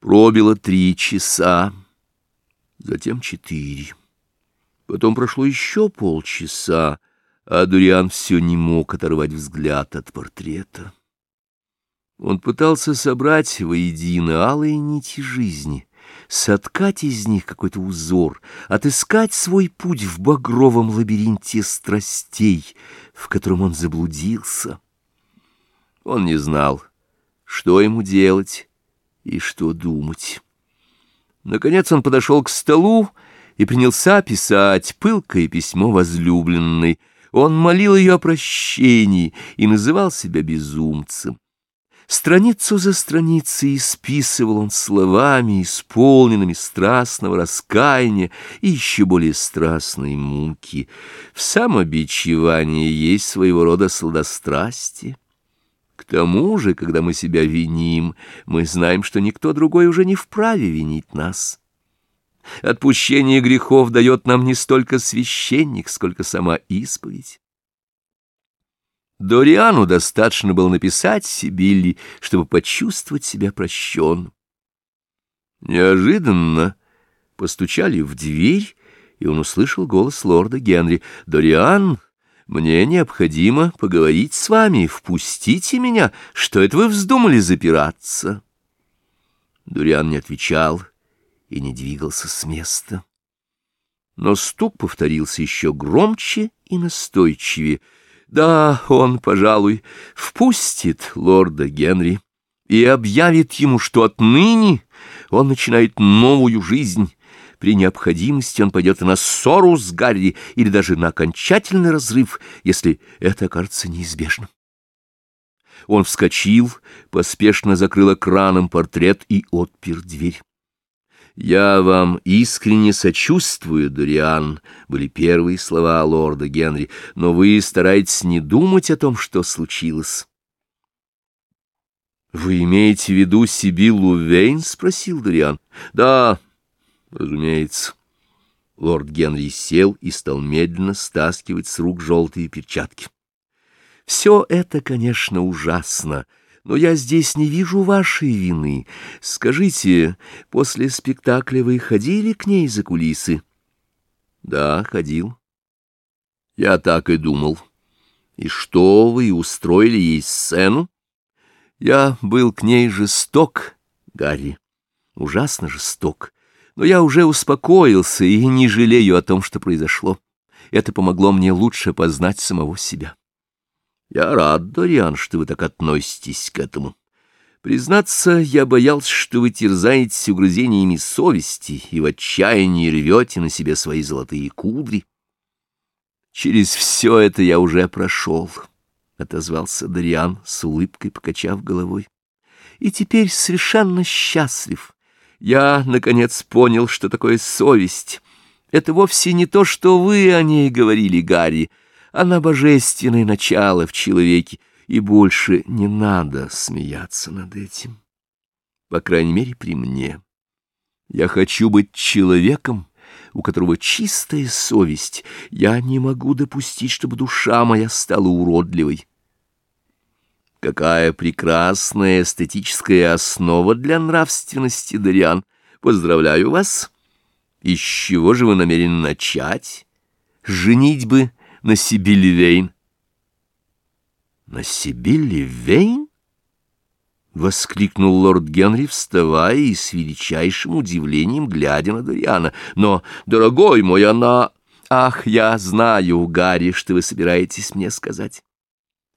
Пробило три часа, затем четыре. Потом прошло еще полчаса, а Дуриан все не мог оторвать взгляд от портрета. Он пытался собрать воедино алые нити жизни, соткать из них какой-то узор, отыскать свой путь в багровом лабиринте страстей, в котором он заблудился. Он не знал, что ему делать и что думать. Наконец он подошел к столу и принялся писать пылкое письмо возлюбленной. Он молил ее о прощении и называл себя безумцем. Страницу за страницей исписывал он словами, исполненными страстного раскаяния и еще более страстной муки. В самобичевании есть своего рода сладострастие. К тому же, когда мы себя виним, мы знаем, что никто другой уже не вправе винить нас. Отпущение грехов дает нам не столько священник, сколько сама исповедь. Дориану достаточно было написать Сибилли, чтобы почувствовать себя прощенным. Неожиданно постучали в дверь, и он услышал голос лорда Генри. «Дориан, мне необходимо поговорить с вами. Впустите меня. Что это вы вздумали запираться?» Дориан не отвечал и не двигался с места. Но стук повторился еще громче и настойчивее — да, он, пожалуй, впустит лорда Генри и объявит ему, что отныне он начинает новую жизнь. При необходимости он пойдет на ссору с Гарри или даже на окончательный разрыв, если это окажется неизбежным. Он вскочил, поспешно закрыл экраном портрет и отпер дверь. «Я вам искренне сочувствую, Дориан», — были первые слова лорда Генри, «но вы стараетесь не думать о том, что случилось». «Вы имеете в виду Сибиллу Вейн?» — спросил Дориан. «Да, разумеется». Лорд Генри сел и стал медленно стаскивать с рук желтые перчатки. «Все это, конечно, ужасно» но я здесь не вижу вашей вины. Скажите, после спектакля вы ходили к ней за кулисы? Да, ходил. Я так и думал. И что, вы устроили ей сцену? Я был к ней жесток, Гарри, ужасно жесток. Но я уже успокоился и не жалею о том, что произошло. Это помогло мне лучше познать самого себя. Я рад, Дориан, что вы так относитесь к этому. Признаться, я боялся, что вы терзаетесь угрызениями совести и в отчаянии рвете на себе свои золотые кудри. Через все это я уже прошел, — отозвался Дориан, с улыбкой покачав головой. И теперь совершенно счастлив. Я, наконец, понял, что такое совесть. Это вовсе не то, что вы о ней говорили, Гарри, — она божественное начало в человеке, и больше не надо смеяться над этим. По крайней мере, при мне. Я хочу быть человеком, у которого чистая совесть. Я не могу допустить, чтобы душа моя стала уродливой. Какая прекрасная эстетическая основа для нравственности, Дариан! Поздравляю вас! Из чего же вы намерены начать? Женить бы на Сибилли Вейн. «На Сибилли Вейн?» — воскликнул лорд Генри, вставая и с величайшим удивлением глядя на Дориана. «Но, дорогой мой, она...» «Ах, я знаю, Гарри, что вы собираетесь мне сказать.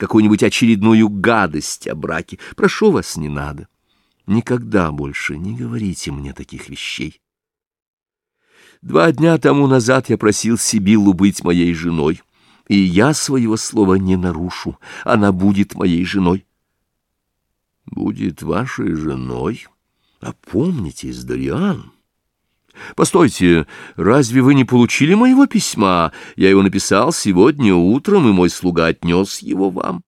Какую-нибудь очередную гадость о браке. Прошу вас, не надо. Никогда больше не говорите мне таких вещей. Два дня тому назад я просил Сибиллу быть моей женой и я своего слова не нарушу. Она будет моей женой. Будет вашей женой? Опомнитесь, Дариан. Постойте, разве вы не получили моего письма? Я его написал сегодня утром, и мой слуга отнес его вам.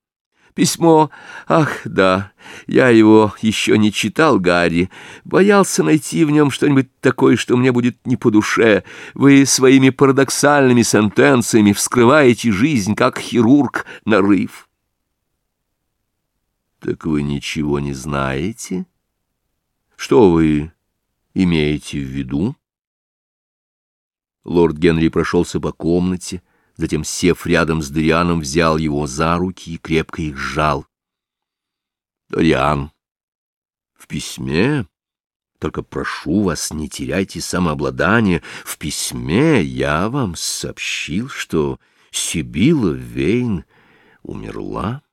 Письмо... Ах, да, я его еще не читал, Гарри. Боялся найти в нем что-нибудь такое, что мне будет не по душе. Вы своими парадоксальными сентенциями вскрываете жизнь, как хирург, нарыв. Так вы ничего не знаете? Что вы имеете в виду? Лорд Генри прошелся по комнате, затем, сев рядом с Дорианом, взял его за руки и крепко их сжал. — Дориан, в письме, только прошу вас, не теряйте самообладание, в письме я вам сообщил, что Сибила Вейн умерла.